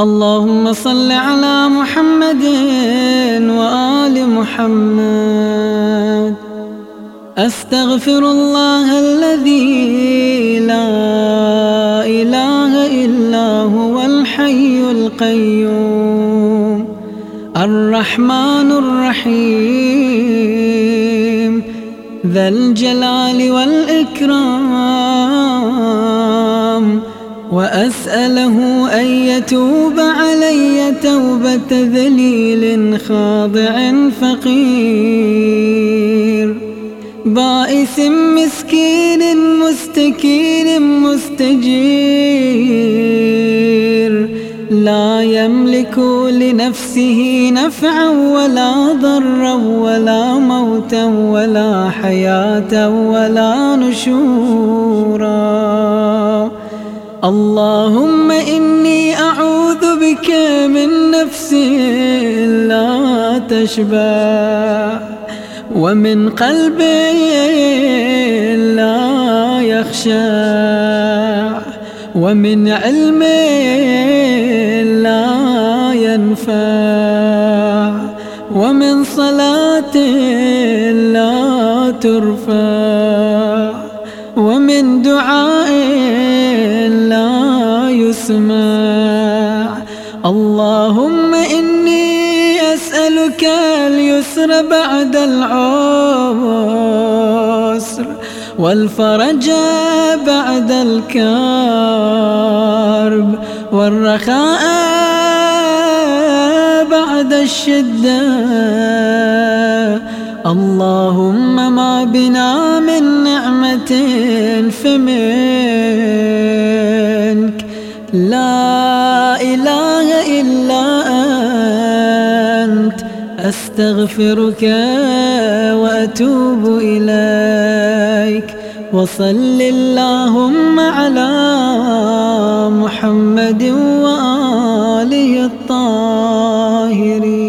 اللهم صل على محمد وآل محمد. أستغفر الله الذي لا إله إلا هو الحي القيوم. الرحمن الرحيم. ذا الجلال والإكرام. وأسأله أن يتوب علي توبة ذليل خاضع فقير. بائس مسكين مستكين مستجير. لا يملك لنفسه نفعا ولا ضرا ولا موتا ولا حياة ولا نشورا. اللهم إني أعوذ بك من نفس لا تشبع ومن قلب لا يخشع ومن علم لا ينفع ومن صلاة لا ترفع ومن دعاء يسمع اللهم إني أسألك اليسر بعد العسر والفرج بعد الكرب والرخاء بعد الشدة. اللهم ما بنا من نعمة فمنك لا إله إلا أنت أستغفرك وأتوب إليك. وصل اللهم على محمد وآله الطاهرين.